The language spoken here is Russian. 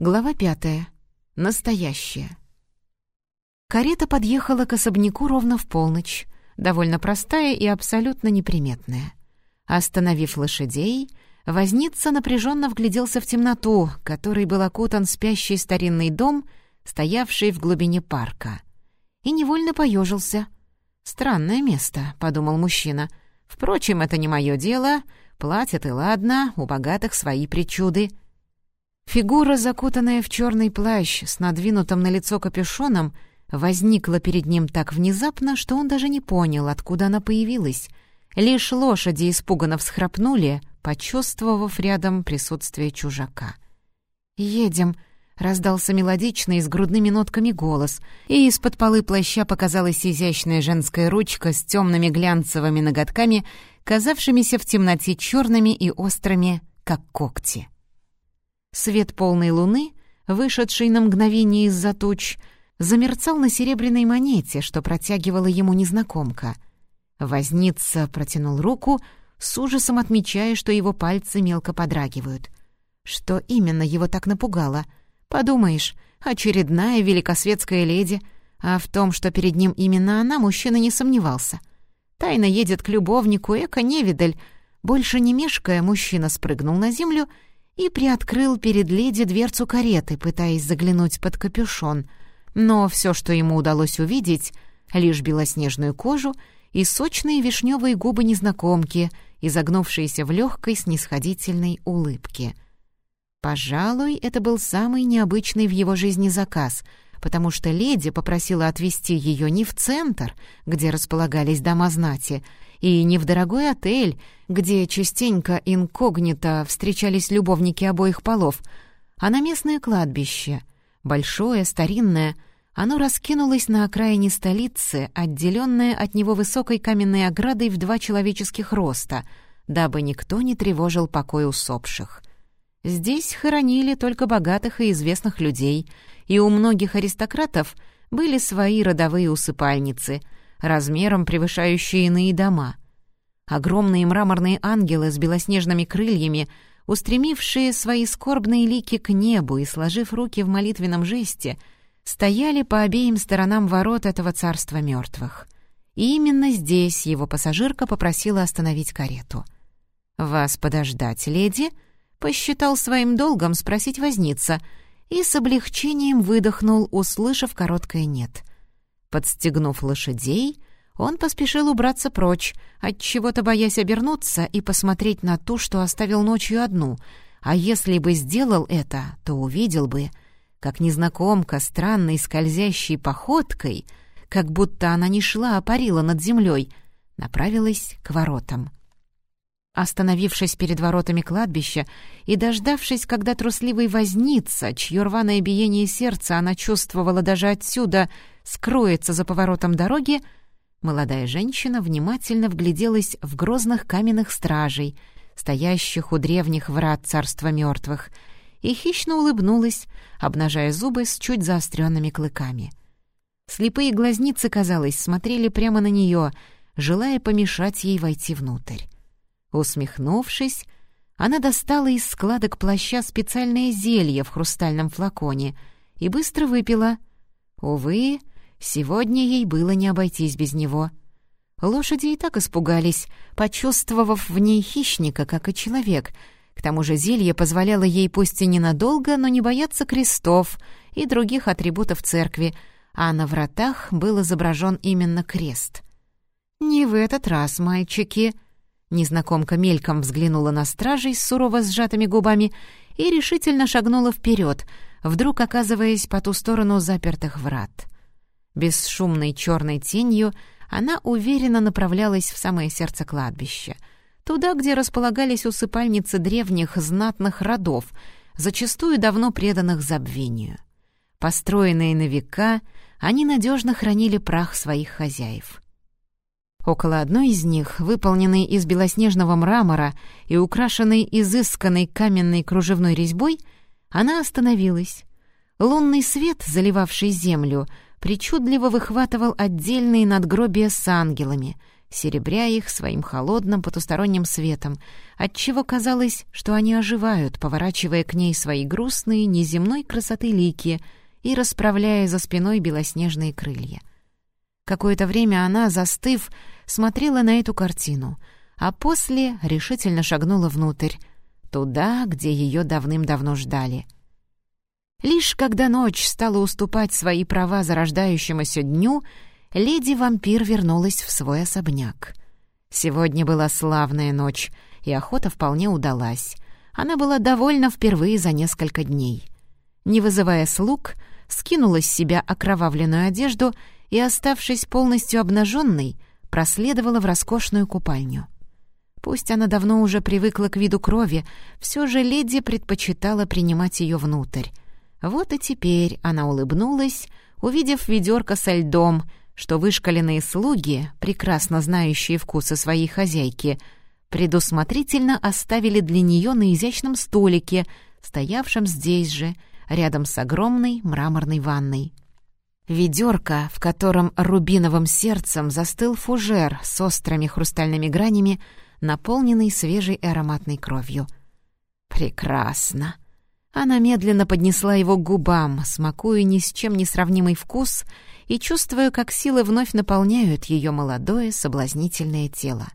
Глава пятая. Настоящая. Карета подъехала к особняку ровно в полночь, довольно простая и абсолютно неприметная. Остановив лошадей, возница напряженно вгляделся в темноту, которой был окутан спящий старинный дом, стоявший в глубине парка. И невольно поежился. «Странное место», — подумал мужчина. «Впрочем, это не мое дело. Платят и ладно, у богатых свои причуды». Фигура, закутанная в черный плащ с надвинутым на лицо капюшоном, возникла перед ним так внезапно, что он даже не понял, откуда она появилась. Лишь лошади испуганно всхрапнули, почувствовав рядом присутствие чужака. «Едем», — раздался мелодичный с грудными нотками голос, и из-под полы плаща показалась изящная женская ручка с темными глянцевыми ноготками, казавшимися в темноте черными и острыми, как когти. Свет полной луны, вышедший на мгновение из-за туч, — замерцал на серебряной монете, что протягивала ему незнакомка. Возница протянул руку, с ужасом отмечая, что его пальцы мелко подрагивают. Что именно его так напугало? Подумаешь, очередная великосветская леди, а в том, что перед ним именно она, мужчина не сомневался. Тайно едет к любовнику, эко-невидаль. Больше не мешкая, мужчина спрыгнул на землю и приоткрыл перед леди дверцу кареты, пытаясь заглянуть под капюшон — но все, что ему удалось увидеть, лишь белоснежную кожу и сочные вишневые губы незнакомки, изогнувшиеся в легкой снисходительной улыбке. Пожалуй, это был самый необычный в его жизни заказ, потому что леди попросила отвезти ее не в центр, где располагались дома знати, и не в дорогой отель, где частенько инкогнито встречались любовники обоих полов, а на местное кладбище, большое, старинное, оно раскинулось на окраине столицы, отделенное от него высокой каменной оградой в два человеческих роста, дабы никто не тревожил покой усопших. Здесь хоронили только богатых и известных людей, и у многих аристократов были свои родовые усыпальницы, размером превышающие иные дома. Огромные мраморные ангелы с белоснежными крыльями — устремившие свои скорбные лики к небу и сложив руки в молитвенном жесте, стояли по обеим сторонам ворот этого царства мертвых. И именно здесь его пассажирка попросила остановить карету. «Вас подождать, леди?» — посчитал своим долгом спросить возница и с облегчением выдохнул, услышав короткое «нет». Подстегнув лошадей, он поспешил убраться прочь, от чего то боясь обернуться и посмотреть на ту, что оставил ночью одну, а если бы сделал это, то увидел бы — как незнакомка странной скользящей походкой, как будто она не шла, а парила над землей, направилась к воротам. Остановившись перед воротами кладбища и дождавшись, когда трусливый возница, чье рваное биение сердца она чувствовала даже отсюда, скроется за поворотом дороги, молодая женщина внимательно вгляделась в грозных каменных стражей, стоящих у древних врат царства мертвых — и хищно улыбнулась, обнажая зубы с чуть заостренными клыками. Слепые глазницы, казалось, смотрели прямо на нее, желая помешать ей войти внутрь. Усмехнувшись, она достала из складок плаща специальное зелье в хрустальном флаконе и быстро выпила. Увы, сегодня ей было не обойтись без него. Лошади и так испугались, почувствовав в ней хищника, как и человек — к тому же зелье позволяло ей пусть и ненадолго, но не бояться крестов и других атрибутов церкви, а на вратах был изображен именно крест. «Не в этот раз, мальчики!» Незнакомка мельком взглянула на стражей с сурово сжатыми губами и решительно шагнула вперед, вдруг оказываясь по ту сторону запертых врат. Бесшумной черной тенью она уверенно направлялась в самое сердце кладбища — туда, где располагались усыпальницы древних знатных родов, зачастую давно преданных забвению. Построенные на века, они надежно хранили прах своих хозяев. Около одной из них, выполненной из белоснежного мрамора и украшенной изысканной каменной кружевной резьбой, она остановилась. Лунный свет, заливавший землю, причудливо выхватывал отдельные надгробия с ангелами — серебря их своим холодным потусторонним светом, отчего казалось, что они оживают, поворачивая к ней свои грустные, неземной красоты лики и расправляя за спиной белоснежные крылья. Какое-то время она, застыв, смотрела на эту картину, а после решительно шагнула внутрь, туда, где ее давным-давно ждали. Лишь когда ночь стала уступать свои права зарождающемуся дню, леди-вампир вернулась в свой особняк. Сегодня была славная ночь, и охота вполне удалась. Она была довольна впервые за несколько дней. Не вызывая слуг, скинула с себя окровавленную одежду и, оставшись полностью обнаженной, проследовала в роскошную купальню. Пусть она давно уже привыкла к виду крови, все же леди предпочитала принимать ее внутрь. Вот и теперь она улыбнулась, увидев ведерко со льдом, что вышкаленные слуги, прекрасно знающие вкусы своей хозяйки, предусмотрительно оставили для нее на изящном столике, стоявшем здесь же, рядом с огромной мраморной ванной. Ведерко, в котором рубиновым сердцем застыл фужер с острыми хрустальными гранями, наполненный свежей ароматной кровью. «Прекрасно!» Она медленно поднесла его к губам, смакуя ни с чем не сравнимый вкус и чувствуя, как силы вновь наполняют ее молодое соблазнительное тело.